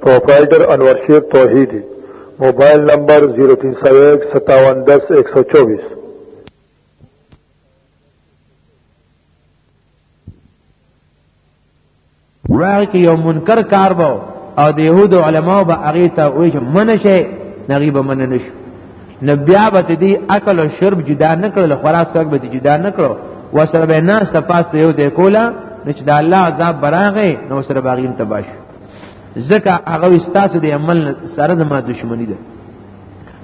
پروپرائیٹر انور شیر توحیدی موبائل نمبر 03015710124 وای کې یو منکر کار وو او د يهودو علماو به هغه ته وایي چې منشه نغیب من نشو نو بیا به دې عقل او شرب جدا نه کړل خلاص کړ به جدا نه کړو وسره به ناس ته پاس ته یو ځای کولا نو چې د الله عذاب براغه نو سره باغیم تباش زکه هغه استاسو دی عمل سره د ما دشمنی ده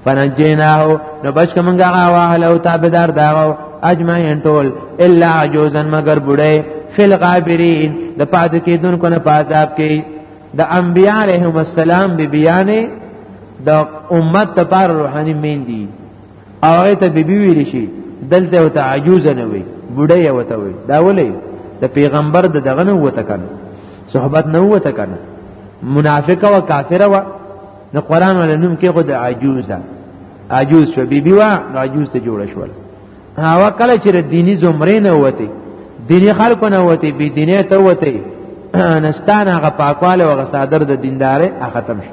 فنجیناه نو بچ کومګه هغه له تابعدار داغو اجمعین ټول الا عجوزن مگر بډای فل غابرین د پاد کې دن کو نه پازاب کې د انبیاء علیهم السلام بی بیانې د امت لپاره روحاني مین دي هغه ته بیبي ویل شي دلته او ته عجوز نه وي بډه یې وته وي دا ولې د پیغمبر د دغه نه وته کنه صحبت نه وته کنه منافقه او کافره و د قران ول نوم کې خود عجوزه عجوز شو بیبي وا عجوز ته جوړ شو هغه کله چې دینی زمرې نه وته دینی خلکو نه وته بی دینه ته وته نستان هغه پاکواله او صادر د دیندارې ختم شو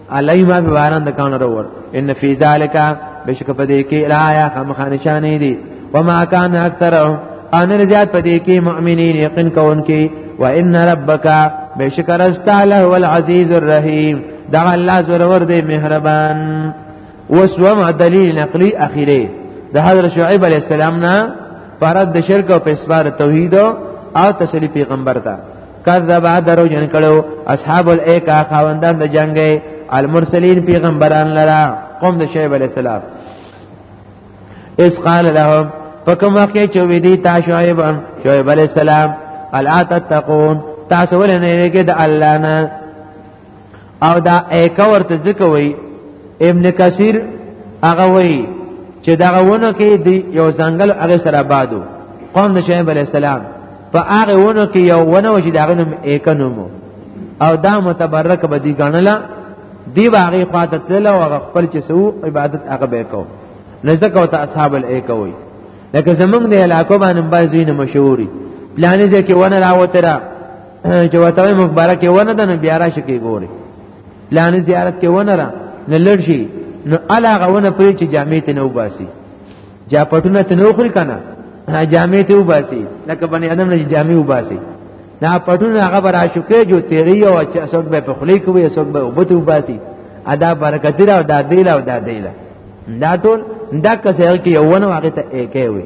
علی ما باران د کانو ور ان فی ذالک بشک پدې کې الایا خامخ نشانې دي وما کان اکثرهم ان رجات پدې کې مؤمنین یقین کوونکې و ان ربک بشک رستا له العزیز الرحیم دا الله زور ور دی مهربان وسوم دلیل نقلی اخیره د حضرت شعیب علی السلام نه فرض د شرک او په اسبار توحید او تسلی پیغمبر ته کذب درو جن کړو اصحاب الایکا خاوندان د جنگي المرسلین پیغمبران لرا قوم د شعیب علی السلام اس قال لهم فکم وقت چې وی دي تا شعیب شعیب علی السلام الا تتقون تاسو ولنه کې د الله نه او دا ایکا ورته ځکه وای ابن کثیر هغه وای چې دا ونه کې دی یو ځنګل هغه سره آبادو قوم د شعیب علی السلام په هغه ونه کې یو ونه و چې دا غنم ایکا نومو او دا متبرک به دی غنلا دی باغی خواته تل او خپل چې سو عبادت هغه به کو نزدک او اصحاب الایکا وای لکه زمونږ د علاقو باندې بازوینه مشهوري پلانې ځکه ونه راوتره چې وته مبارک ونه ده نو بیا راشي کې ګوري لانه زیارت کې ونه را نه لړ شي نو علاغه ونه پرې چې جامع ته نه وباسي جا پټونه ته نه خوري کنه جامع ته وباسي لکه بني ادم نه جامع وباسي دا پټونه هغه برا شوکې جو تیری او چې اسوک به په خلی کوي اسوک به وبته وباسي ادا برکت را او دا دیلا او دا دیلا دا ټول دا کسه کې یو ونه واقع ته کې وي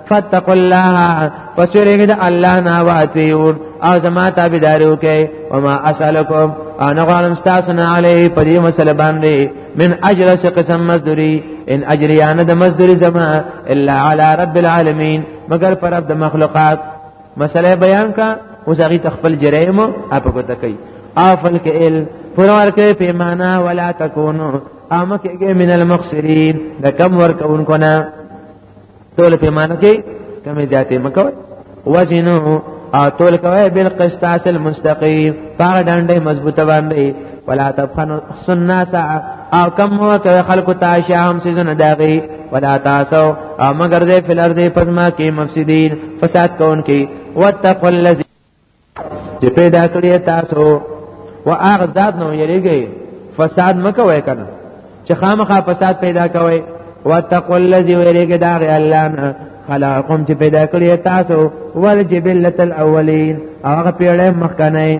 فتقوا الله فسرګه د الله نه واتیون او زما تابعدارو کې وما اسالکم انا غالم تاسو نه علی په دې مسله باندې من اجر څه قسم مزدوری ان اجری انا د مزدوری زما الا علی رب العالمین مگر پر رب د مخلوقات مسله بیان کا اوس هغه تخپل جرائم اپ کو تکي افل کې ال فرور کې پیمانه ولا تکونو امکه من المخسرین د کم ور کونکو نه تول پیمانه کې کمی زیاتې مکوي وزنو او تول کوي بل قسطاس المستقيم پاغه ډنډه مضبوطه باندې ولا تبخن الناس او کم هو کوي خلق تاشا هم سيزن داغي ولا تاسو او مگر دې فل ارض پزما کې مفسدين فساد کون کې واتقوا الذي چې پیدا کړی تاسو واغ ذات نو یریږي فساد مکوي کنه چې خامخا فساد پیدا کوي واتقوا الذي ويريګ داغ الله نه خلقكم چې پیدا کړی تاسو ول جبلت الاولین هغه پیړې مخکنه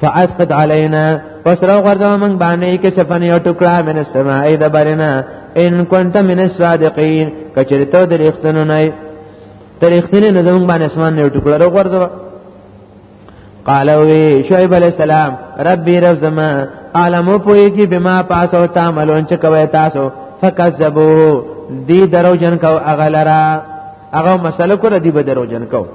فاسقط علينا پس را غرزو من باندې کې سفن یو ټکړه من السماء د برنا ان كنت من الصادقين کچرته د رښتونو نه تر رښتینه نه زمون باندې اسمان یو ټکړه را غرزو قال وی شعیب علیہ السلام ربی رب زما عالمو پویږي بما پاسو تعملون چې کوي تاسو فکذبو دی درو جن کو اغلرا هغه مسله کو ردی به درو جن کو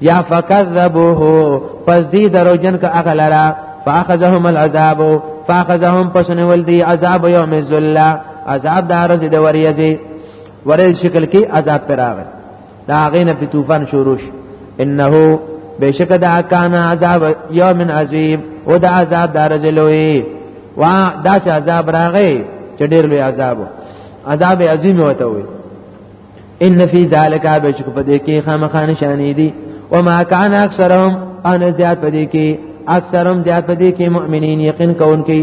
یا فکذبوه پس دی درو جن کا اغلرا فاخذهم العذاب فاخذهم پس نول دی عذاب یوم الذلہ عذاب د ارز د وریزه ورې شکل کې عذاب پر راغی دا غې نه په طوفان شروع شي انه بشک دا کان عذاب یوم عظیم او دا عذاب دار جلوی وا دا چې عذاب راغی چې ډېر لوی عذاب عذاب عظیم وته وي ان فی ذلک بشک په دې کې خامخا نشانې دي و ما کان اکثرهم ان زیات په دې کې اکثرهم زیات په دې کې مؤمنین یقین کوونکي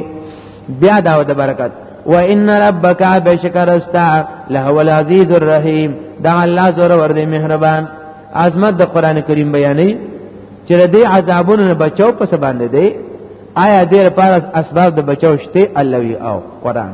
بیا دا د برکت و ان ربک بشک رستا له العزیز الرحیم دا الله زور ور دې مهربان عظمت د قران کریم بیانې چې د دې عذابونو نه بچاو په سبا باندې دی آیا دې لپاره اسباب د بچاو شته الله وی او قران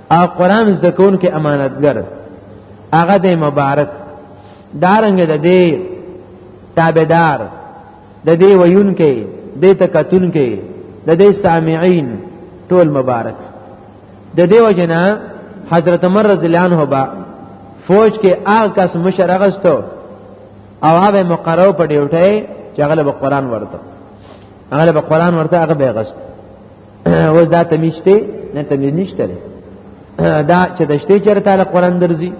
او قران زده کون کې امانتګر هغه د مبارک دارنګ د دې تابعدار د دې ویون کې د تکتون کې د دې سامعين ټول مبارک د دې وجنه حضرت عمر رضی الله عنه با فوج کې هغه کس مشرغستو او هغه مقرو په ډیوټه چې هغه به قران ورته هغه به قران ورته هغه به غست اوس دا تمیشته نه تمیز نشته دا چې د شته چر تعالی قران درځي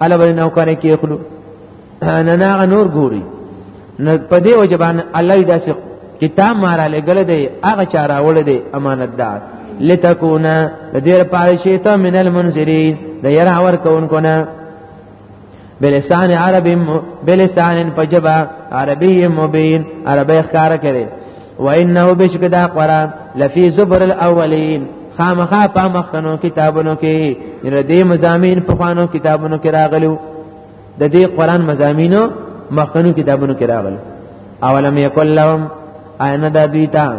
الا ولې نو کنه کې خلو نه نه نور ګوري نه په دې وجبان الله دا سي کتاب مارا لګل دی هغه چاره وړ دی امانتدار لتكونا د دې لپاره شیطان من المنذرین د یره ور کون کنه بلسان عرب بلسان پجبا عربی مبین عربی ښکار کړي و انه بشک دا قران لفی زبر الاولین خامخا په مخکنو کتابونو کې یره دې مزامین په خوانو کتابونو کې راغلو د دې قران مزامینو مخکنو کتابونو کې راغلو اولم یکل لهم اینه د دوی ته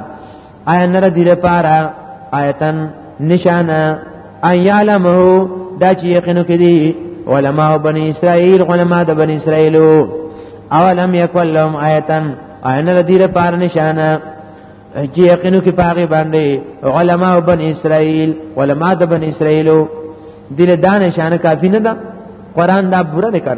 آیا نر دی لپاره آیتن نشانه ایعلمه دا چې یقینو کې دي علما او بنی اسرائیل علما د بنی اسرائیل او لم یکل لهم آیتن عین ردی له پار نشانه چې یقینو کې پاغه باندې علما او بنی اسرائیل علما د بنی اسرائیل دله دا نشانه کافی نه ده قران دا پوره نه کړ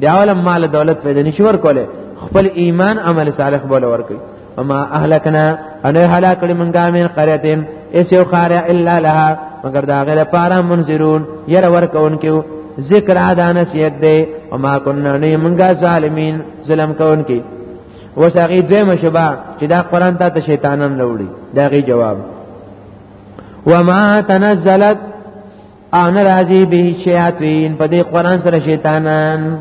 بیا ول مال دولت پیدا نشي ورکوله خپل ایمان عمل صالح بوله ورکوي وما اهلکنا ان هلاک لمنګا من قريه اس یو خارع الا لها مگر دا غیر پارا منذرون ير ورکون کیو ذکر ادا نسیت دی وما كنا نی منګا ظالمین ظلم کون کی وسغی دوی مشبا چې دا قران ته شیطانان لوړي دا غي جواب وما تنزلت ان راضی به شیاطین په دې قران سره شیطانان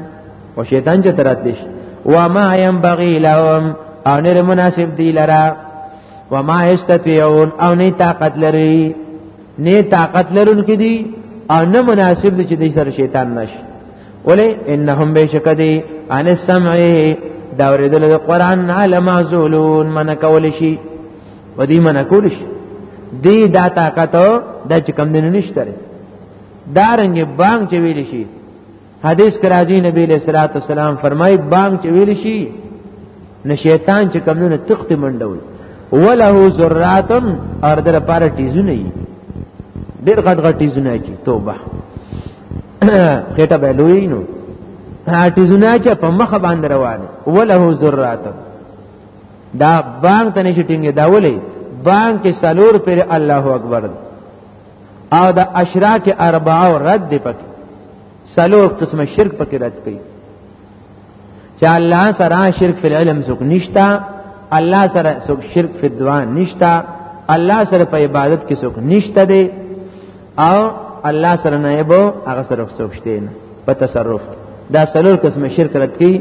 او شیطان چې تراتلش و ما ينبغي لهم او نه مناسب دی لرا و ما استطيعون او نه طاقت لري نه طاقت لرون کې دي او نه مناسب دي چې د سر شیطان نش ولی انهم بشک دي عن السمع دا ورېدل د قران علم معذولون من کول شي و دې منه کول شي دې دا طاقت د چې کم دین نشته دا رنګ بانګ چې ویل شي حدیث کراځي نبی له صلوات والسلام فرمای بانګ چې ویل شي نه شیطان چې کم نه تخت منډوي وله ذراتم اور در پاره ټیزونه یي ډیر غټ غټ ټیزونه چی توبه خېټه به لوی نو ټیزونه چې په مخ باندې روانه وله ذراتم دا بانګ ته نشي ټینګې دا ولې بانګ کې سلور پر الله اکبر دی او د اشراک اربعه او رد دی پکې سلور قسم شرک پکې رد کړي چې الله سره شرک فی العلم څوک نشتا الله سره څوک شرک فی الدعاء نشتا الله سره په عبادت کې څوک نشته دی او الله سره نه یبو هغه سره څوکشته نه په تصرف دا سلور قسم شرک رد کی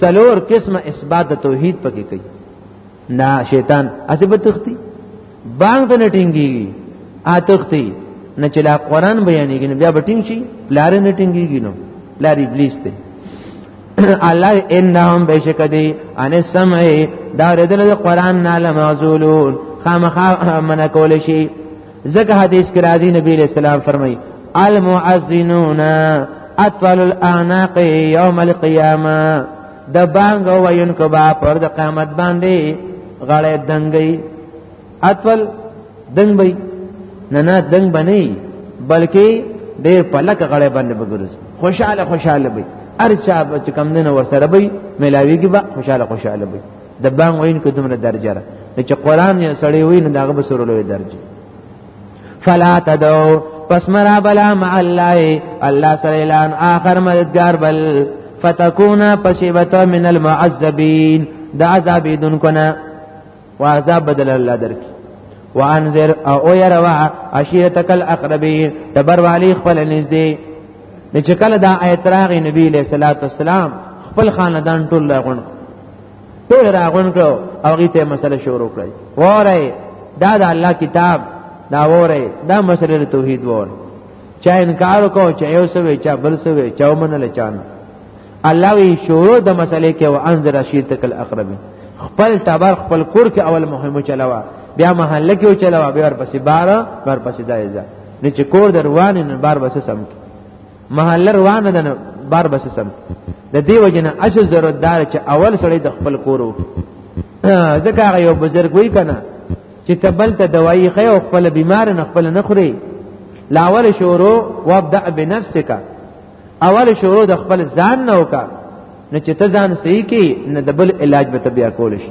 سلور قسم اثبات د توحید پکې کوي نه شیطان اسی په تختی بانګ ته نټینګي ا تختی نه چې لا قران بیانېږي نو بیا بټینګ شي لار نه ټینګيږي نو لار ابلیس ته الله انهم بشکدی ان السمع دا ردل قران نه لمازولون خامخا من کول شي ځکه حدیث کې راځي نبی علیہ السلام فرمایي المعذنون اطول الاعناق یوم القیامه د بانګ وینکو با پر د قیامت باندې غړې دنګي اطول دنګ بي نه نه دنګ بني بلکې ډېر پلک غړې باندې بګرز خوشاله خوشاله بي ارچا چې کم دنه ور سره بي ملاويږي با خوشاله خوشاله بي د بانګ وین کې دومره درجه ده چې قران یې سړی وین دا غو سره لوی درجه فلا تدعو پس مرا بلا مع الله الله سره اعلان آخر مددگار بل فتكون پسیبتا من المعذبین دا عذاب دن کنا وعذاب بدل الله درک وانذر او يروا عشيرتك الاقربين تبر علي خپل نږدې چې کله دا آیت راغی نبی له صلوات والسلام خپل خاندان ټول لغون ټول راغون کړو او غي ته مسله شروع کړي وره دا د الله کتاب دا وره دا مسله توحید وره چا انکار کو چا یو سوي چا بل سوي چا ومنل چانه الله وی شروع د مسلې کې او انذر رشیدک الاقرب خپل تبر خپل کور کې اول مهم چلاوا بیا محله کې چلاوا بیا ورپسې بار ورپسې دایزه نه چې کور دروان نه بار بس سم کې محل روانه ده بار بس سم د دې وجنه اصل ضرورت دار چې اول سړی د خپل کورو ځکه هغه یو بزرګ وی کنه چې تبل ته دوايي خې او خپل بیمار نه خپل نه خوري لاول شروع وابدا بنفسک اول شروع د خپل ځان نه وکا نه چې ته ځان صحیح کی نه د بل علاج به تبیا کول شي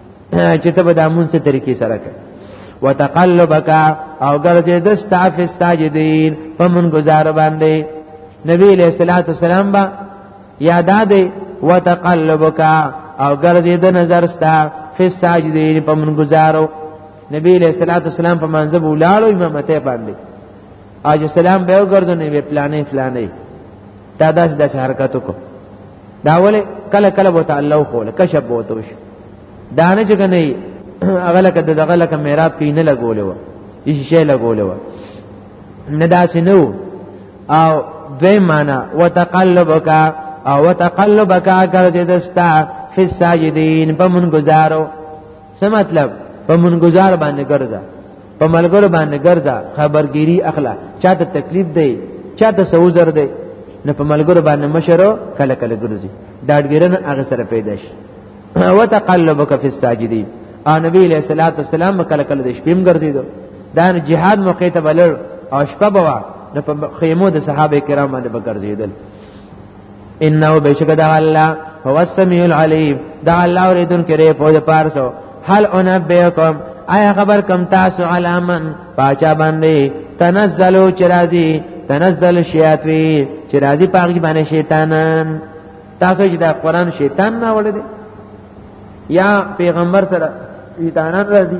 چې ته به د امون څه طریقې سره کوي وتقلبک او ګرځې د استاف ساجدین په من گزار باندې نبی علیہ الصلوۃ والسلام با یاد ده وتقلبک او ګرځې د نظر ستا فی ساجدین په من گزارو نبی علیہ الصلوۃ والسلام په منځ بولاړو امامته باندې اج سلام به وګرځو نه پلانې پلانې تا داس د حرکت وکړو دا ولې کله کله بوته الله خو له کشف بوته وش دا نه چې کنه هغه لکه دغه لکه میراب کې نه لګولې و هیڅ شی لګولې و نه داسې نو او دوی معنا وتقلبک او وتقلبک ګرځې دستا فی الساجدین په من گزارو څه مطلب په منګزار باندې ګرځه په ملګرو باندې ګرځه خبرګيري اخلا چاته تکلیف دی چاته سوزر دی نه په ملګرو باندې مشرو کله کله ګرځي داډګیرنه هغه سره پیدا شي وتقلبک فی الساجدین او نبی علیہ الصلوۃ والسلام کله کله د شپې ګرځیدو دا جهاد موقع ته بلل او شپه بوا د خیمو د صحابه کرام باندې بګرځیدل انه بشک د الله هو السميع العليم د الله اوریدون کې په دې پارسو هل انبئکم آیا خبر کم تاسو علامن پاچا باندې تنزلو چرازی تنزل شیاطین چرازی پاګی باندې شیطانان تاسو چې دا قران شیطان نه وړي یا پیغمبر سره شیطانان راځي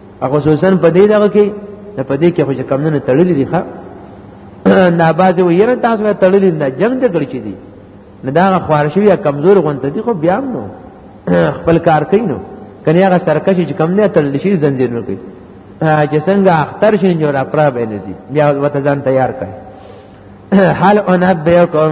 هغه خصوصا په دې دغه کې نه په دې کې خو چې کم نه تړلې دي ښا نه باز ویره تاسو ته تړلې نه جنگ ته کړی دي نه دا خوارشي یا کمزور غونته دي خو بیا نو خپل کار کوي نو کني هغه سرکش چې کم نه تړلې شي زنجیر نه کوي چې څنګه اختر شي جوړ اپرا به نزي بیا وته ځان تیار کړي حال انا بيكم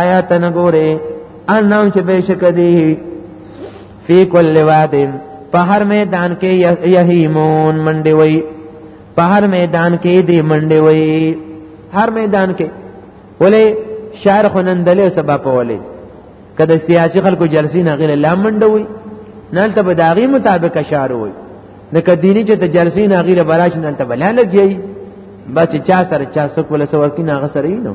آیا تن ګوره انم چې بشک دی فی کل وادن په هر میدان کې یهیمون منډي وای په هر میدان کې دی منډي وای هر میدان کې ولې شعر خنندلې سبب ولې کله سیاسي خلکو جلسې نه غیر لا منډي وای نالته به داغي مطابق شعر وای نه کدینی چې ته جلسې نه غیر براش نالته بلانه دی بس چا سره چا سکول سره ورکی نه غسرې نو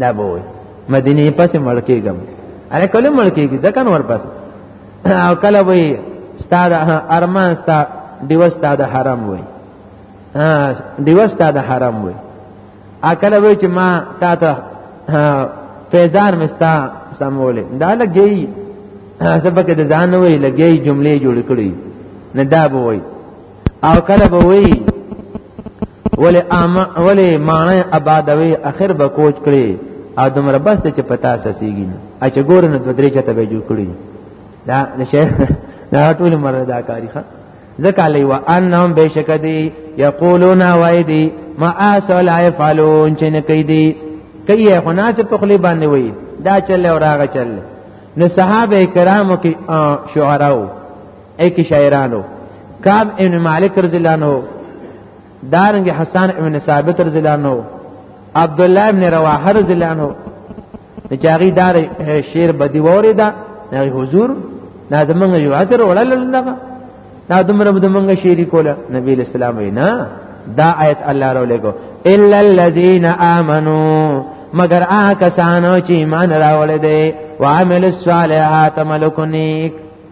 دا به وي مدینه پس مړ کېږم اره کله مړ کېږي ځکه نور پس او کله وي استاد ارمان استاد دیو استاد حرام وي دیو استاد حرام وي اکل وی چې ما تا ته پیزار مستا سمولې دا لګي سبق د ځان وی لګي جملې جوړ کړې نه دا به وای او کله به وی ولی اما ولی معنی آبادوي اخر به کوچ کړي او دومره بس ته چې پتا سسیږي نه اچ ګور نه د درې چته به جوړ کړي دا د شیخ دا ټول مره دا کاری ښه ځکه علی و انهم بشکدی یقولون وایدی ما اصل یفعلون چې نه کوي دی کوي خو ناس په خلی باندې وای دا چل او راغه چل نو صحابه کرامو کې شعراو ای کی شاعرانو کعب ابن مالک رضی الله عنه دارنګ حسن ابن ثابت رضی الله عنه عبد الله ابن رواحه رضی الله عنه چاغي دار شعر بدی وره دا نه حضور دا زمونږ یو عصر وړل دغه دا دومره زمونږ شعر کوله نبی اسلام وینا دا آیت الله را لګو الا الذين امنوا مگر آ کسانو چې ایمان راوړل دي وعمل الصالحات ملک نیک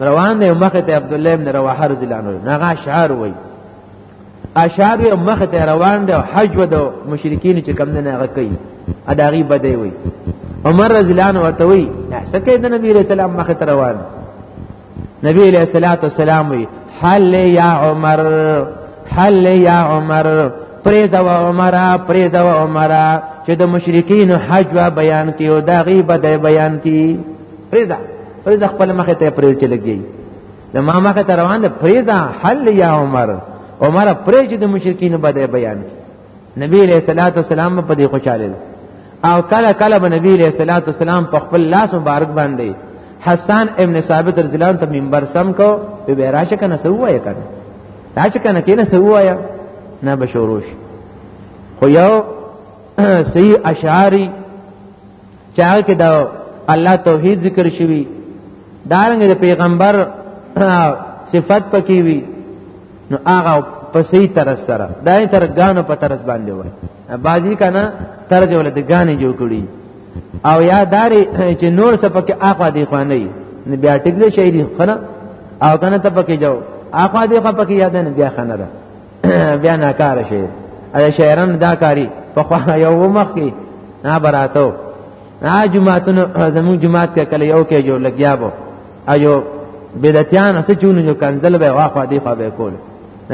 روان دی مخ ته عبد الله بن رواحه رضی الله عنه ناغه اشعار وای اشعار یې مخ ته روان دی حج و د مشرکین چې کم نه هغه کوي اداغي بدی وای عمر رضی الله عنه ورته وای سکه د نبی رسول الله مخ ته روان نبی علیہ الصلوۃ والسلام وی حل یا عمر حل یا عمر پریز و عمر پریز و عمر چې د مشرکین حج و بیان کیو دا غیبت بیان کی پریزه پرې ځ خپل مخ ته پرې چلګي د ما مخ ته روان ده پرې ځ حل یا عمر عمر پرې چې د مشرکین بده بیان نبی علیہ الصلوۃ والسلام په دې خوشاله او کله کله به نبی علیہ الصلوۃ والسلام په خپل لاس مبارک باندې حسان ابن ثابت رضی الله عنه ته منبر سم کو به راشه کنه سوای کنه راشه کنه کینه سوای نه بشوروش خو یو سی اشعاری چې هغه کې د الله توحید ذکر شوی دارنګ د پیغمبر صفت پکې وی نو هغه په صحیح طرز سره دا یې تر غانو په طرز باندې وای بازی کنه طرز ول د غانې جوړ کړی او یا داري چې نور څه پکې اخوا دی خو نه نه بیا ټیک دی شي خنه او کنه ته پکې جاو اخوا دی خو پکې یاد نه بیا خنه ده بیا ناکار شي دا شاعران دا کاری په خوا یو مخ کې نه براتو نه جمعهتون زمون جمعهت کې کله یو کې جوړ لګیا بو ایو بدعتیان څه چونو جو کنزل به واخو دی خو به کول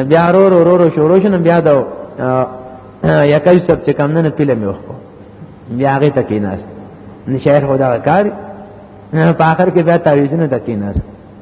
بیا رو رو رو شروع شنه بیا دا یکای سب چې کم نه پیله مې وخو بیا هغه تکې ناست نشاعر خدا کار په اخر کې بیا تعویذونه تکې ناست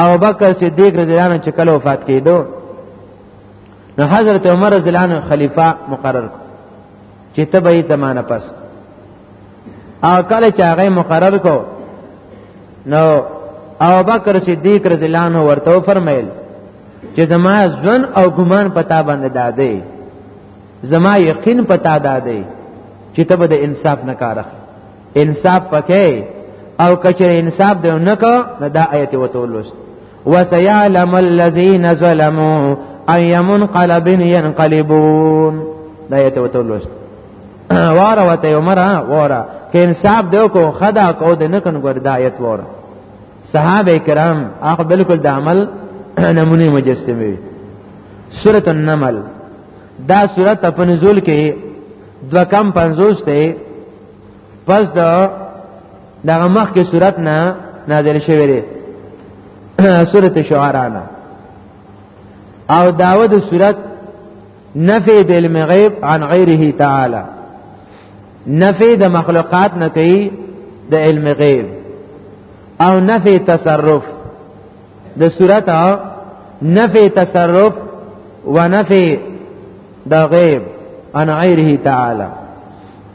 او بکر صدیق رضی الله عنه چې کله وفات کیدو نو حضرت عمر رضی الله عنه خلیفہ مقرر کو چې ته به یې زمانه پس او کله چې هغه مقرر کو نو او بکر صدیق رضی الله عنه ورته فرمایل چې زما ځن او ګمان پتا باندې دادې زما یقین پتا دادې چې ته به د انصاف نه کار اخلې انصاف پکې او کچره انصاف دی نه کو دا آیت وتولست وسيعلم الذين ظلموا اي منقلب ينقلبون دا آیت وتولست واره وته عمره واره کې انصاف دی کو خدا کو د نه کن ګور دا آیت واره صحابه کرام هغه بالکل د عمل نمونه مجسمه وي سورۃ النمل دا سورۃ په نزول کې دو کم 50 ته پس د دغه مخ کې صورت نه نازل شوی دی سورت شعرا نه او داوه د صورت نفی د علم غیب عن غیره تعالی نفی د مخلوقات نه کوي د علم غیب او نفی تصرف د صورت نفی تصرف و نفی د غیب عن غیره تعالی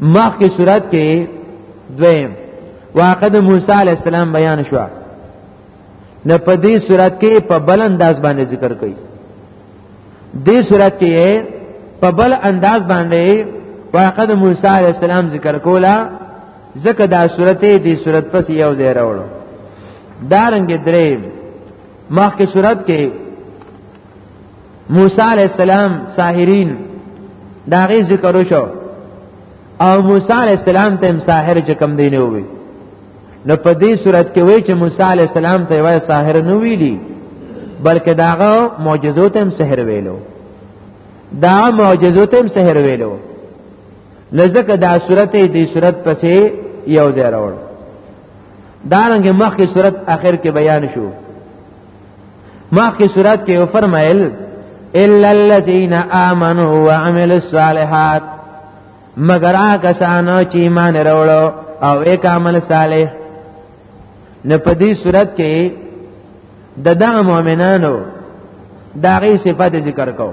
مخکې صورت کې دویم واقع د موسی علی السلام بیان شو نه په دې صورت کې په بل انداز باندې ذکر کړي دې صورت کې په بل انداز باندې واقع د موسی علی السلام ذکر کولا ځکه دا صورت دې صورت پس یو ځای راوړو دارنګ درې مخکې صورت کې موسی علی السلام ساحرین داغه ذکر وشو او موسی علی السلام ته هم ساحر چې کم دی نه وي نو په دې صورت کې وای چې موسی علی السلام ته وای ساحر نه ویلی بلکې داغه معجزو ته هم سحر ویلو دا معجزو ته هم سحر ویلو لزکه دا صورت دې صورت پسې یو ځای راوړ دارنګ مخکې صورت اخر کې بیان شو مخکې صورت کې فرمایل الا الذين امنوا وعملوا الصالحات مگر هغه سانو چې ایمان وروړو او یک عمل صالح نه په دې صورت کې د دغه مؤمنانو دغه صفات ذکر کوو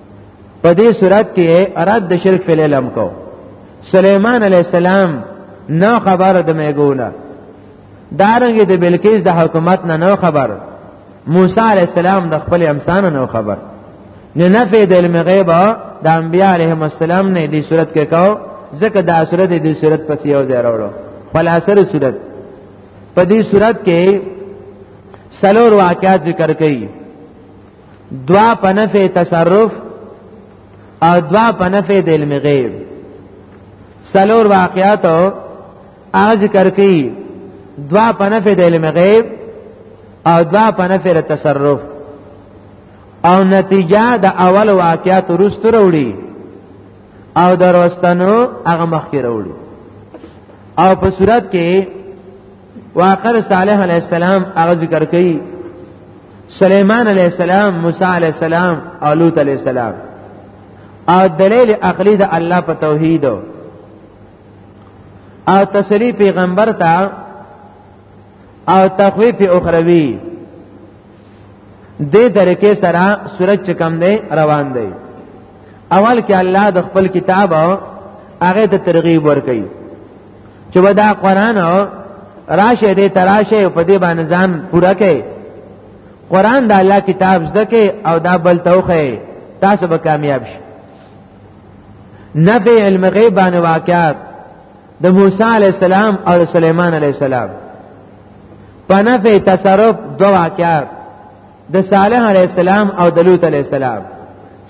په دې صورت کې اراد د شرک په علم کو سليمان عليه السلام نو خبر د میګونه دارنګ د بلقیس د حکومت نه نو خبر موسی عليه السلام د خپل امسان نو خبر نه نفي د علم غیب د انبیاء علیهم السلام نه دې صورت کې کو ځکه دا صورت دې صورت پس یو ځای راوړو خلاصره صورت په دې صورت کې سلور واقعات ذکر کړي دوا په نفع تصرف او دوا په نفع د علم غیب سلور واقعات او ذکر کوي دوا په نفع د علم غیب او دوا په نفع د تصرف او نتیجه د اول واقعات وروسته وروړي او د وروستنو هغه مخکې وروړي او په صورت کې واقر صالح علیہ السلام هغه ذکر کړي سليمان علیہ السلام موسی علیہ السلام او لوط علیہ السلام او دلیل عقلی د الله په توحید او تسلی پیغمبر ته او تخویف اخروی دې درکه سره سورج چکم دی روان دی اول کې الله د خپل کتاب هغه ته ترغیب ورکړي چې ودا قران راشه دې تراشه په دې باندې ځان پوره کړي قران د الله کتاب زده کې او دا بل توخه تاسو به کامیاب شئ نفی علم غیب باندې واقعات د موسی علی السلام او سليمان علی السلام په نفی تصرف دوه واقعات د صالح علی السلام او د لوط علی السلام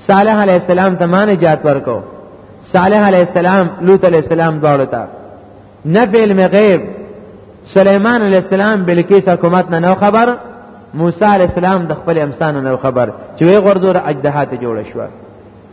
صالح علی السلام ته مان نجات ورکو صالح علی السلام لوط علی السلام دواړو ته نه علم غیب سلیمان علی السلام بلکیس حکومت نه نو خبر موسی علی السلام د خپل امسان نه خبر چې وی غرزور اجدهات جوړ شو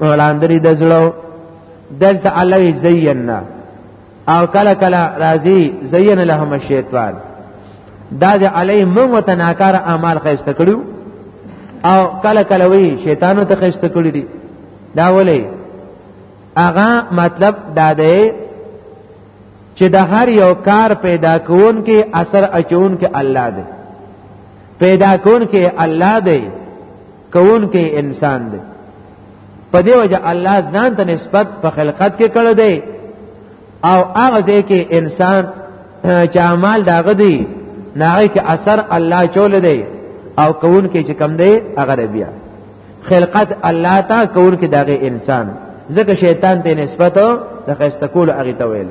وړاندري د زړه دلته الله زینا او کله کله راضی زین لهم الشیطان دا د علی موږ ته ناکار اعمال خسته کړو او کله کله وی شیطانو ته خسته کړی دي دا ولې اغا مطلب دا دی چې د هر یو کار پیدا کون کې اثر اچون کې الله دی پیدا کون کې الله دی کون کې انسان دی په دې وجه الله ځان ته نسبت په خلقت کې کړی دی او هغه ځای کې انسان چې اعمال داغه دی ناغه کې اثر الله چول دی او کون کې چې کم دی هغه بیا خلقت الله تا کون کې داغه انسان ځکه شیطان ته نسبت د خسته کول هغه ته ویل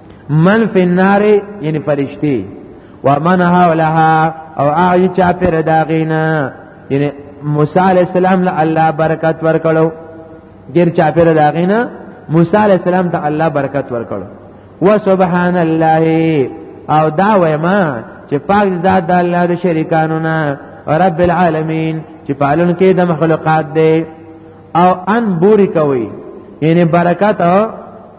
من فی النار یعنی فرشتي ومن حولها او هغه چا پر داغینا یعنی موسی علی السلام له الله برکت ورکړو غیر چا پر داغینا موسی علی السلام ته الله برکت ورکړو وسبحان الله او دا ویما چې پاک ذات د الله د شریکانو نه رب العالمین چې پالون کې د مخلوقات دی او ان بوري کوي یعنی برکت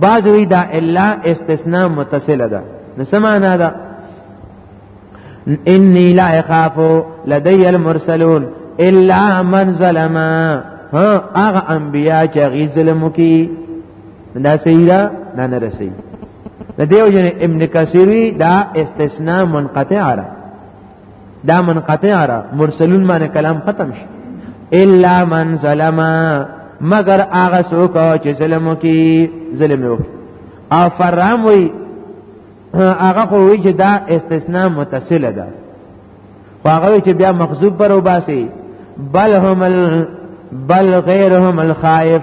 بعض وی دا الا استثناء متصله ده نو سمانا ده انی لا اخاف لدی المرسلون الا من ظلم ها هغه انبیا چې غی ظلم کی دا سیدا نه نه رسی د دیو جن ابن کثیری دا استثناء منقطع را دا منقطع را مرسلون معنی کلام ختم شي الا من ظلم مگر هغه څوک چې ظلم وکي ظلم وکي او فرام وي هغه خو وی چې دا استثناء متصله ده هغه چې بیا مخذوب پر وباسي بل هم ال بل غیرهم الخائف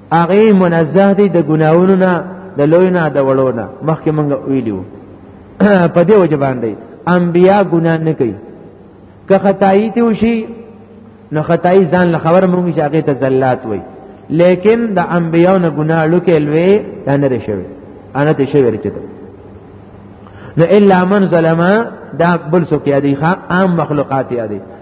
هغه منزه دی د ګناونو نه د لوی نه د وړو نه مخکې مونږ ویلو په دې وجه باندې انبیا ګنا نه کوي که خدای ته وشي نو خدای ځان له خبر مونږ چې هغه ته زلات وای لیکن د انبیو نه ګنا لکه لوی دا نه رشوي انا ته شوی رچته نو الا من ظلم دا بل سو کې دی ښا عام مخلوقات یادي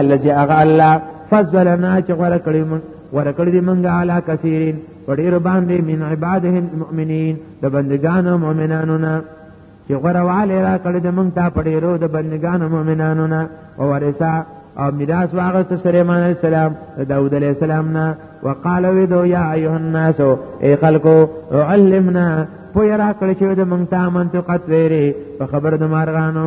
الذي اغا الله فضلنا چې غره کړی مون غره کړی دی مونږه علا کثیرین په ډیر باندې من عباده المؤمنین د بندگانو مؤمنانو نه چې غره والے را کړی دی مونږ ته په ډیرو د بندگانو مؤمنانو نه او ورثه او میراث واغست سليمان عليه السلام داوود عليه السلام نه وقال ودو يا ايها الناس اي خلقو علمنا پوی را کړی چې د مونږ ته منطقت ویری په خبر د مارغانو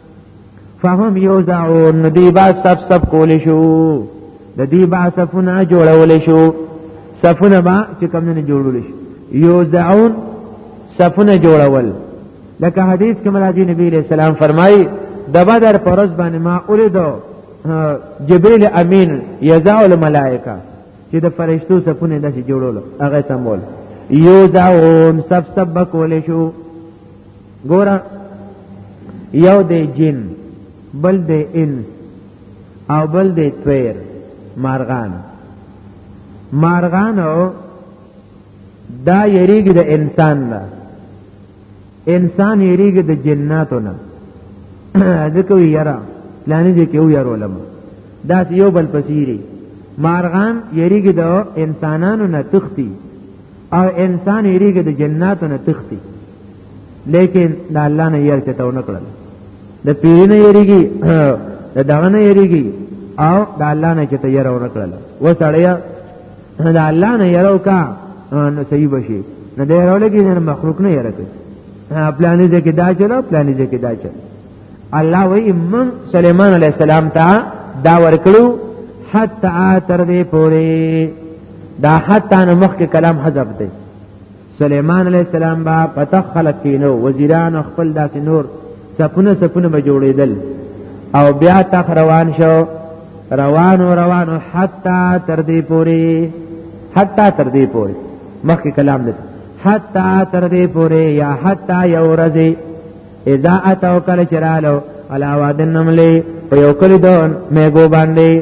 فهم یوزعون دی با سب سب کول شو د دی با صفونه جوړول شو صفونه با چې کوم نه جوړول شو یوزعون صفونه جوړول لکه حدیث کې مراجی نبی علیہ السلام فرمایي د بدر پرز باندې ما اولیدو جبريل امين يزع الملائکه چې د فرشتو صفونه داسې جوړول هغه تمول یوزعون سب سب کول شو ګوره یو دی جن بل دی انس او بل دی طویر مارغان مارغانو دا یریږي د انسان نه انسان یریږي د جناتو نه ځکه وی یرا لانی دې کې وی علم دا یو بل پسیری مارغان یریږي د انسانانو نه تختی او انسان یریږي د جناتو نه تختی لیکن د الله نه یې چتاو نکړل د پیری نه یریږي د دغه نه یریږي او د الله نه چې تیار ور کړل و سړیا د الله نه یرو کا نو صحیح بشي نه دی راولې کې نه مخلوق نه یره کوي پلانې دې کې دا چلو پلانې دې کې دا چلو الله وی امم سليمان عليه السلام ته دا ورکړو حتا تر دې پوري دا حتا نو مخ کې کلام حذف دی سليمان عليه السلام با پتخ خلق کینو وزیران خپل داسې نور سپونه سپونه به جوړېدل او بیا تخ روان شو روانو روانو حتا تر دې پوري حتا تر دې پوري مخکې کلام دی حتا تر دې پوري یا حتا یو ورځ اذا اتو کل چرالو علاوه دنملی په یو کلی دون میګو باندې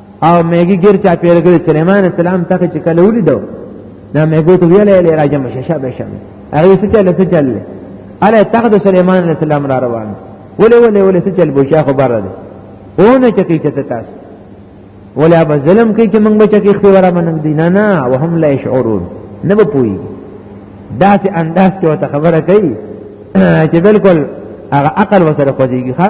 او میګي ګیر چا پیر ګری سليمان السلام ته چې کله ولیدو دا میګو ته ویل یې راځه مشه شابه شم هغه څه چل څه چل اله تخت سليمان السلام را روان ولې ولې ولې څه چل بوشا خبر ده اونه چکی چته تاسو ولا به ظلم کوي چې موږ بچا کې اختیار منګ دي نه نه وهم لا شعورون نه به پوي دا سي انداز کې وته خبره کوي چې بالکل هغه عقل وسره خوځيږي ښا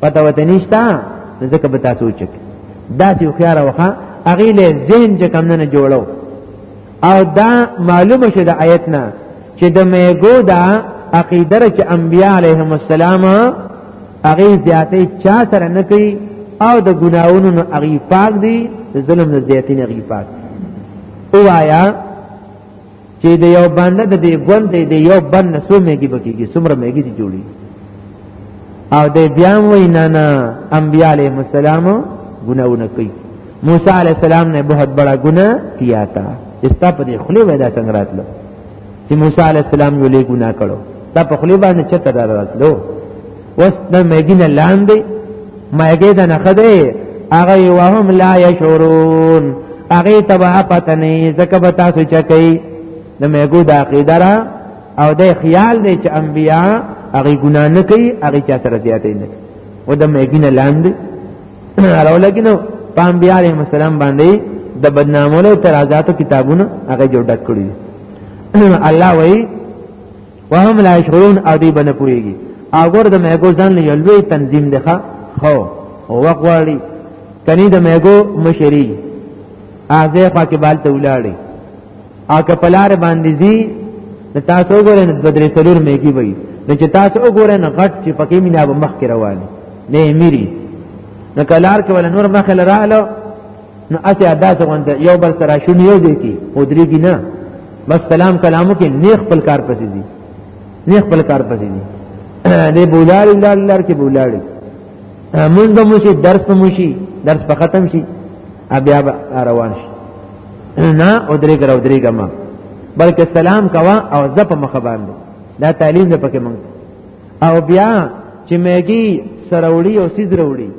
پته وته نشتا ځکه به تاسو چک دا چې خيار وخه اغه له زین چې کم نه جوړو او دا معلومه شه د آیت نه چې د میګو دا عقیده چې انبیاء علیهم السلام اغه زیاتې چا سره نه کوي او د ګناونو نه اغه پاک دي ظلم نه زیاتې نه اغه پاک اوایا چې د یو باندې د دې ګوند د یو بند نسو میږي بکیږي څومره میږي چې جوړي او د بیا وای نه نه انبیاء علیهم السلام ګناونه کوي موسی علیہ السلام نے بہت بڑا گناہ کیا تھا استا په دې خلی ودا څنګه راتلو چې موسی علیہ السلام یو لوی ګناه کړو دا په خلی باندې چته راتلو وس د مګینه لاندې مګې د نه خده هغه وهم لا یشعرون هغه تبع پته نه ځکه به تاسو چکی د مګو د عقیده را او د خیال دی چې انبیا هغه ګنا نه کوي هغه چا سره زیاتې نه او د مګینه لاندې راو لګینو پام بیا علیه السلام باندې د بدنامولو ترازاتو کتابونه هغه جوړ ډک کړی الله وایي وهم لا شعورون او دی بنه پويږي اګور د مېګو ځان له لوی تنظیم دی ښا خو او وقواړي کني د مېګو مشري ازه خوا کې بال ته ولاړي او که پلار باندې زی د تاسو وګورئ نو بدرې سلور مېګي وي نو چې تاسو وګورئ نو غټ چې پکې مینا به مخ کې روان نه میری نو کلار کې ول نور مخ لراله نو اته ادا څنګه یو بل سره شون یو دی کی او درې کی نه بس سلام کلامو کې نیخ خپل کار پسې دي نیخ خپل کار پسې دي دې بولار لار لار کې بولار مونږ به مشي درس په مشي درس په ختم شي بیا به روان شي نه او درې ګر او درې ګما بلکې سلام کوا او زه په مخ باندې دا تعلیم ده پکې مونږ او بیا چې مېږي سروړي او سیز وروړي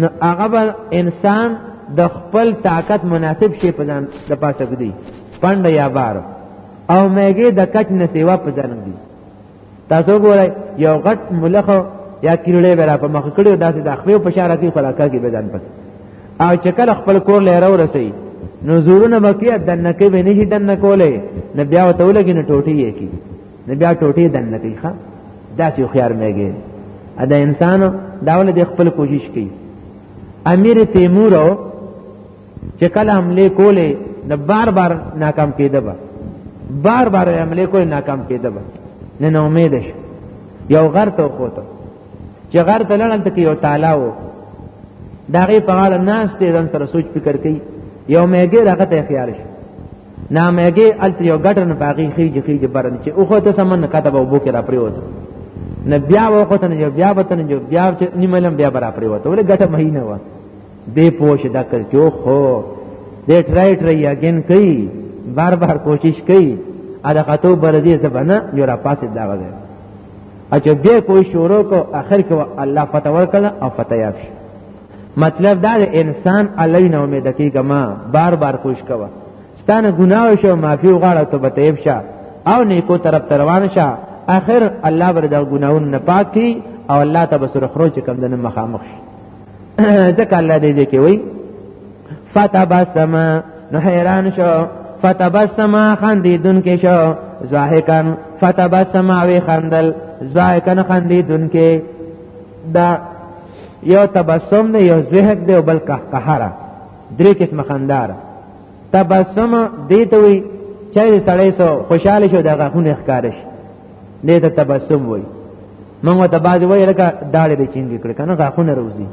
نو هغه به انسان د خپل طاقت مناسب شي په ځان د پاسه کړي پنده یا بار او مېګه د کټ نه سیوا په ځان کړي تاسو ګورئ یو غټ ملخ یا کیړې ورا په مخ کړي داسې د خپل په شاره کې خلاکا کې بدن پس او چې کله خپل کور لهره ورسي نو زورونه بکیه دنه کې به نه شي دنه کولې نه بیا وته ولګي نه ټوټي یې کی نه بیا ټوټي دنه کوي ښا دا چې خيار مېږي دا انسان داول د خپل کوشش کوي امیر تیمور چې کله حمله کولې د بار بار ناکام کېده به بار بار حمله کولې ناکام کېده به نه نه امید شي یو غر ته وخوته چې غر ته لړل ته یو تعالی وو دا غي په غاړه ناشته ځان سره سوچ فکر کوي یو مېګه راغته خیال شي نامهګي الته یو ګټن باغی خېږي خېږي برن چې اوخه ته سمن کتب او بوکې را پریوت نه بیا وخت نه جو بیا وته نه جو بیا چې نیملم بیا برا پریوت ولې ګټه مهینه و دې پوش دا کړ جو خو دې ټرای ټرای اگین کوي بار بار کوشش کوي ا د خطو بر دې زبنه یو را پاسې دا غځي اچھا بیا کوئی شروع کو اخر کو الله فتح ورکړه او فتح یافش مطلب دا دی انسان علی نه امید کیږه ما بار بار کوش کوه ستانه ګناه شو معافي وغواړه ته بتیب شه او نیکو طرف روان شه اخر الله بر د ګناون نه پاک کی او الله ته بسره خروج کم دنه مخامخ شي ځکه الله دې دې کې وای فتبسم نو حیران شو فتبسم خندیدون کې شو ضاحکان فتبسم وی خندل ضاحکان خندیدون کې دا یو تبسم نه یو زهق دی او بل قهقهره درې قسمه خندار تبسم دې ته وي چې سړی سو خوشاله شو دغه خونه ښکار شي دې ته تبسم وي موږ ته باز وایي لکه داړې دې چینګ کړ کنه غاخونه روزي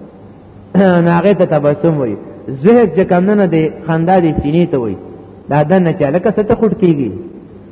ناغه ته تبسم وي زهق چې کم نه دی خندا دې سینې ته وي دا دنه چې لکه ست خټ کیږي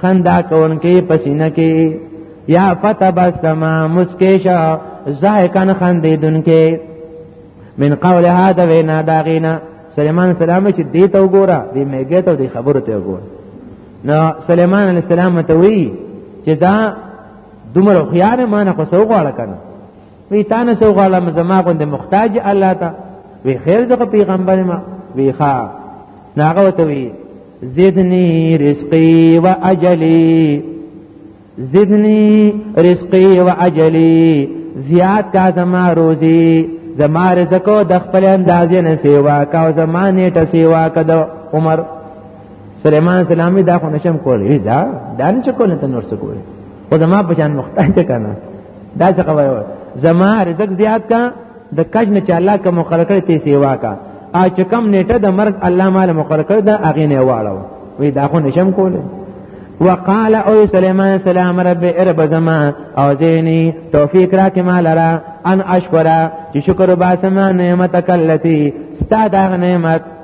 خندا کون کې پسینه کې یا فتبسم مسکیشا زاهکان خندې دن کې من قول هذا وینا داغینا سليمان سلام چې دې ته وګوره دې میګه ته دې خبره ته وګوره نو سليمان عليه السلام ته وی چې دا دومره خيار مانه خو سو غواړه کنه وی تانه سو غلم زما غوند محتاج الله ته وی خیر زه پیغمبر ما وی ښا ناغه وته وی زدنی رزقی و اجلی زدنی رزقی و اجلی زیاد کا زما روزی زما رزق د خپل اندازې نه سیوا کا زما نیټه سیوا کده عمر سليمان سلامي دا خو نشم کولای دا دا نشم کولای ته نور څه کولای او زما په جان محتاج کنه دا څه کوي زما رزق زیات کا د کج نه چې الله کوم مقرر کړی ته سیوا کا ا چې کم نیټه د مرګ الله مال مقرر کړی دا اغه نه واړو وی دا خو نشم کوله وقال او سليمان سلام رب ارب زما او زيني توفيق راک مال را ان اشکر چې شکر باسم نعمتک التي استاد نعمت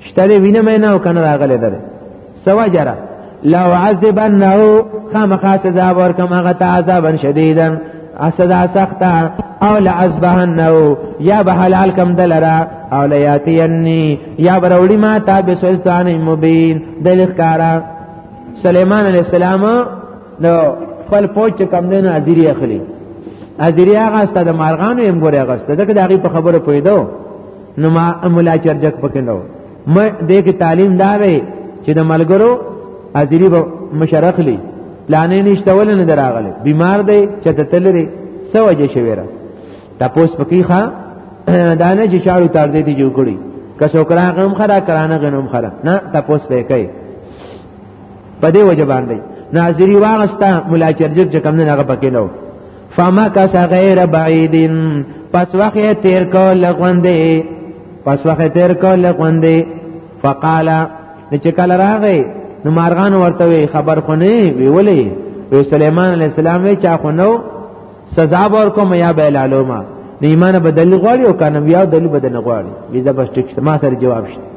شته دې وینه مې نه وکنه راغله ده سوا جره لو عذبنه خامخا سزا ورکم هغه ته عذابا شدیدا سزا سخته او لعذبهنه یا به حلال کم دلرا او لیاتینی یا بروړی ما تا به سلطان مبین دلخ کارا سليمان عليه السلام نو خپل پوج چې کم دین حاضری اخلي حاضری هغه ست د مارغانو هم ګوري هغه ست دغه دغه په خبره پویدو نو ما مولا چرجک پکندو ما دې کې تعلیم دا وی چې د ملګرو ازری به مشرخ لی پلانې نشته ول نه دراغله بیمار دی چې ته تلری سوجه شویره تاسو پکې ښا دا نه چې چارو تر دې دی جوړ کړی که شکر غم خره کرانه غنوم خره نه تاسو به کوي په دې وجه باندې ناظری واغستا مولا چرجک چې کم نه هغه پکې نو فمکس غیر بعیدن پس وخت تیر کو لغوندې پس وخت تیر کو لغوندې فقال چې کله راغی نو مارغان ورته وی خبر خو نه وی ولې وی سليمان عليه السلام وی چا خو نو سزا ور کوم یا بلالو ما نه ایمان بدل غواړي او کنه بیا دلی بدل غواړي وی دا بس ټیک ما سره جواب شته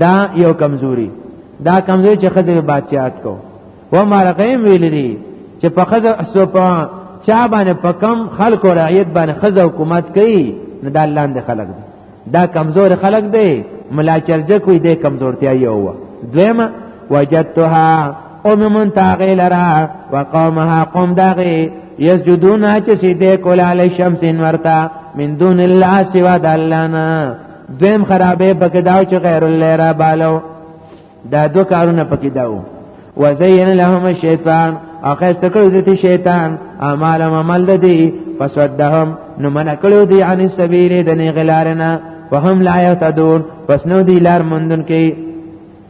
دا یو کمزوري دا کمزوري چې خزه بادشاہت کو و ما رقیم ویل دي چې په خزه سوپا چا باندې په کم خلق او رعیت باندې خزه حکومت کوي نه دا لاندې خلق دي دا کمزور خلق دی ملا چرجه کوي د کمزورتیا یو و دویمه وجدتها او ممن تاغی لرا و قومها قوم داغی یسجدون چې سیده کول علی شمس ورتا من دون الله سوا د الله نه دویم خرابې پکې داو چې غیر الله را بالو دا دو کارونه پکې داو وزین لهم الشیطان اخر تکړه دي شیطان اعمال عمل دي فسدهم نو من کړو دي عن السبیل دنه غلارنا وهم لا یهتدون پس نو دي لار مندون کې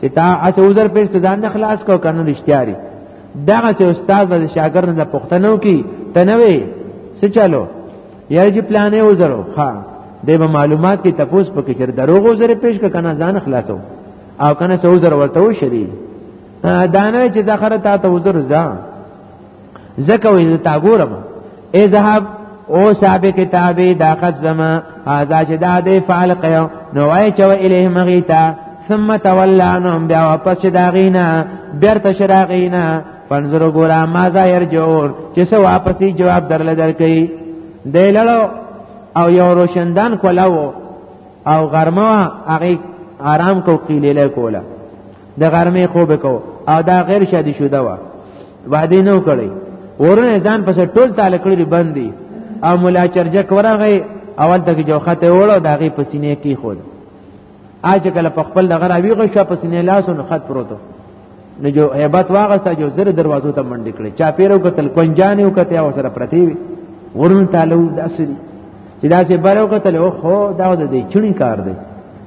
چې تا اته عذر پیش ته ځان خلاص کو کنه رښتیاري دغه چې استاد د شاګرد نه پښتنو کی تنوي څه چلو یا چې پلانې عذر ها د معلومات کې تپوس پکې چر دروغ عذر پیش ک کنه ځان خلاصو او کنه څه عذر ورته وشري دانه چې ذخره تا ته عذر ځان زکه وې تا ګورم ای ذهب او صاحب کتابي دا قد زما هاذا چې دا دې فعل قیو نو وای چې الیه مغیتا ثم تولى عنهم بیا واپس چې دا غینا بیرته شرا غینا فنظر ګورا ما ذا يرجون چې سو واپسی جواب درل درکې دی لړو او یو روشندان کولاو او غرمه هغه آرام کو قیلې له کوله د غرمې خوب کو او دا غیر شادي شوده و وعده نه وکړي ورونه ځان پس ټول تعالی کړی بندي او مولا چرجه کورغه اول تک جو خطه وړو داغه پسینه کی خود اج کله په خپل دغه راوی غو شپ پسینه لاسونه خط پروتو نو جو hebat واغستا جو زر دروازو ته منډ کړي چا پیرو قتل کنجانې وکته او سره پرتی وي ورن تعالی داسري چې داسې بارو قتل او خو دا د دې چونی کار دی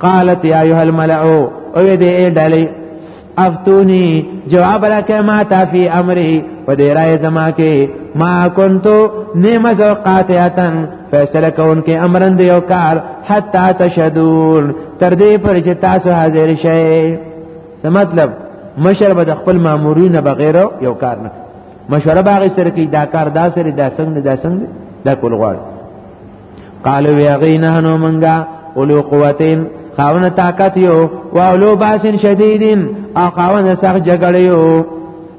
قالت یا ایها الملأ او دې ډلې افتونی جواب راکې ما تا فی امری په دې راي زما کې ما کنتو نیمه زو قاطعتن فیصله کون کې امرن دی او کار حتا تشهدون تر دې پر چې تاسو حاضر شئ څه مطلب مشر به خپل مامورین بغیر یو کار نه مشوره باغ سره کې دا کار دا سره دا څنګه دا څنګه دا کول غواړي قالو یا غینه نو منګه اولو قوتین خاونه طاقت یو او اولو باسن شدیدین او خاونه سخت جګړه یو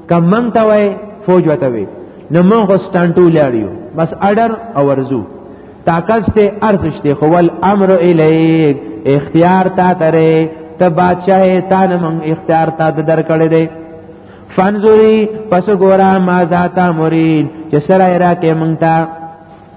کم من ته وای فوج وته وی نو من خو سټانټو لاړیو بس اډر او ورزو طاقت ته ارزش ته خو ول امر الیک اختیار تا ترې ته بادشاہ تا نه من اختیار تا درکړې دی فنزوری پس ګورا ما ذاتا مرین چې سره را کې مونږ ته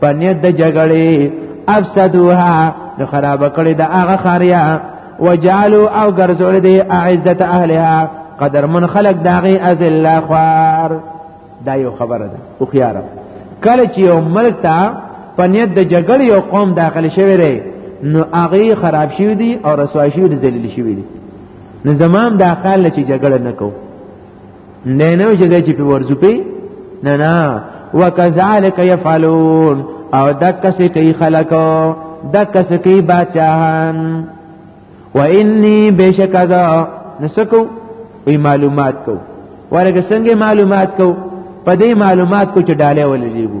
پنیت د جګړې افسدوها نو خراب کړی د هغه خاریا وجعلوا او ګرځول دي اعزت اهلها قدر من خلق داغي از الله خوار دا یو خبره ده او خيار کله چې یو ملک ته پنیت د جګړې یو قوم داخل شوی دی نو هغه خراب شوی دی او رسوا شوی دی ذلیل شوی دی نو زمام داخل چې جګړه نکوه نه نه چې دای چې په ورځو پی نه نه وکذالک یفعلون او دک سه کوي خلکو دک سه کوي بچاهان و انی بشک دا نسکو وی معلومات کو ورګه څنګه معلومات کو په دې معلومات کو چې ډاله ولې دیګو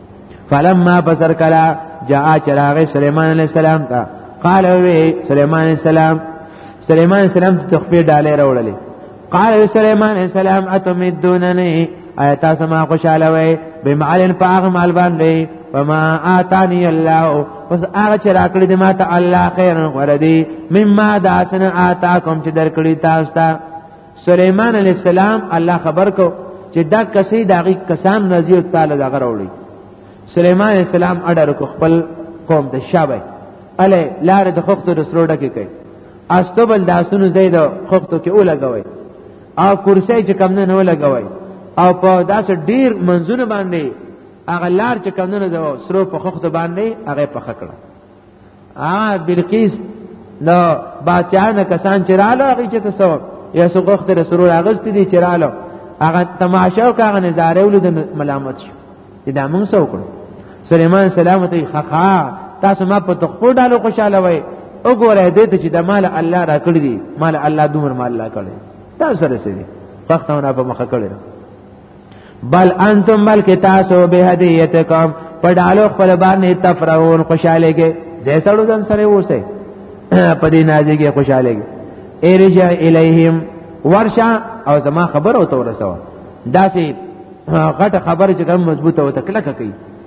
فلما بزر کلا جاء چراغ سليمان عليه السلام ته قال وی سليمان عليه السلام سليمان عليه السلام ته خپل ډالې راوړلې قال سليمان عليه السلام اتمدونني ایا تاسو ما خوشاله وي بمعلن پاغ مال باندې فما آتانی الله پس هغه چې راکړي د ماته الله خیر غوړه دي مما داسن آتاکم چې درکړي تاسو ته سليمان عليه السلام الله خبر کو چې دا کسې داغي کسان نزیو تعالی دا غروړي سليمان عليه السلام اډر کو خپل قوم ته شابه اله لار د خختو د سروډه کې کوي استوبل داسونو زید خختو کې ولګوي او کرسي چې کم نه ولګوي او په داس ډیر منځونه باندې هغه لار چې کم نه زو سرو په خختو باندې هغه په خکړه ا بلقیس نو بادشاہ نه کسان چراله هغه چې تاسو یا سو غوخت له سرور اغست دي چراله هغه تماشا او هغه نظاره ولید ملامت شو دا مونږ سو کړو سليمان سلامتی خخا تاسو ما په تخپو ډالو خوشاله وای او ګوره دې ته چې د مال الله را کړی دي مال الله دومره مال الله کړی تاسو سره سړي وخت نه په مخه کړی بل انتم بلک تاسو به هدیتکم په ډالو خپل باندې تفرحون خوشاله کې زه سړو ځم سره اوسه په دې نازي کې خوشاله کې ارجع الیهم ورشا او زما خبر او تورسو داسې غټه خبر چې کوم مضبوطه او تکلکه کوي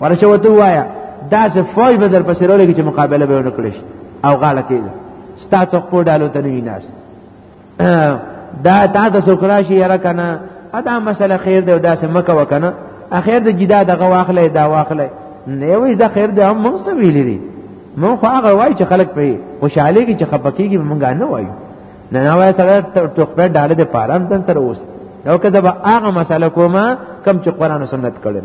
ورشه وته وایا دا څه فوج به در پسې رولې چې مقابله به ونکړي او غاړه کېږي ستا ته په ډالو ته نه ناس دا تا د سوکراشي یره کنه ادا مسله خیر دی او دا څه مکه وکنه اخر د جدا دغه واخلې دا واخلې نه وي دا خیر دی هم موږ څه ویلې دي موږ خو هغه وای چې خلک په خوشاله کې چې خپکیږي موږ نه وایو نه نه وای سره ټوکپه ډاله د پارام تن سره اوس نو که دا هغه مسله کومه کم چې قران او سنت کړل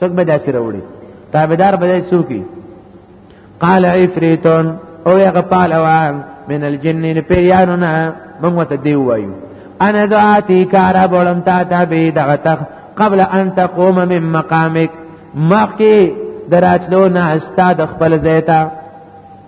څوک به داسې راوړي تابعدار به داسې څوک قال عفريتون او هغه پهلوان من الجن پیرانو نه موږ وته دی وایو انا ذاتی کارا بولم تا ته به دغه تخ قبل ان تقوم من مقامک مخکې دراتلو نه استاد خپل زیتا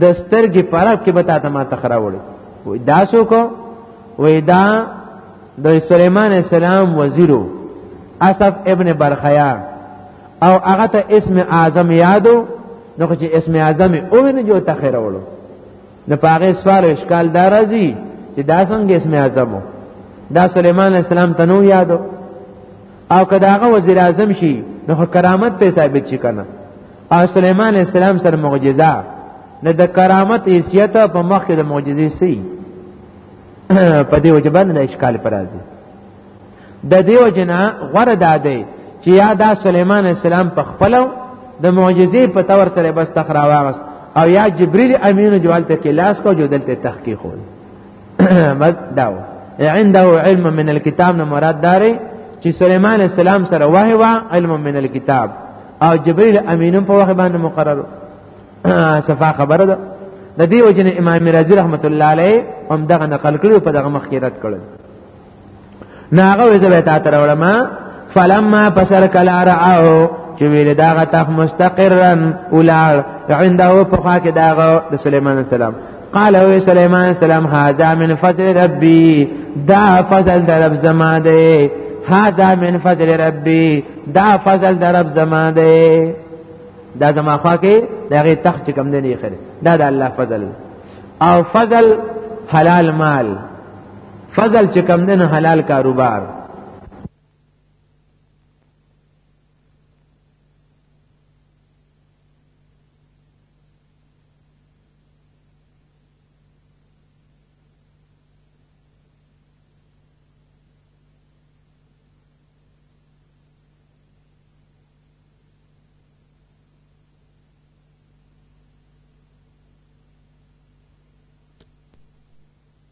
د سترګې پرب کې به تاسو ما تخرا وړي وای دا سو کو وای دا د سليمان السلام وزیرو اسف ابن برخیا او هغه ته اسم اعظم یادو نو چې اسم اعظم او نه جو تخرا وړو نه پاره سوال اشکال دارازي چې دا څنګه اسم اعظمو دا سليمان السلام ته نو یادو او کداغه وزیر اعظم شي نو کرامت په ثابت شي کنه او سليمان السلام سره معجزه نه د کرامت حیثیت په مخ کې د معجزې سي په دې وجه باندې اشکال پر راځي د دې وجه نه غره دادې چې یا دا سليمان السلام په خپل د معجزې په تور سره بس تخراواغس او یا جبريل امین جوالته کې لاس کو جو دلته تحقیق وکړي بس داو عنده علم من الكتاب نه مراد داري چې سليمان عليه السلام سره وحي وا علم من الكتاب او جبريل امين په وخت باندې مقرر صفه خبره ده د دې وجنه امام رازي رحمت الله عليه هم دغه نقل کړو په دغه مخکې رد کړل نه هغه وې زه به تا ته راوړم فلما پسر کلا رعاو چې ویل داغه تخ مستقرا اولار عنده په خوا کې داغه د سليمان السلام قال او سليمان السلام هاذا من فضل ربي دا فضل در رب زما دی هاذا من فضل ربي دا فضل در رب زما دی دا زما خوا کې دغه تخت کم دی نه خره دا د الله فضل او فضل حلال مال فضل چې کم دنه حلال کاروبار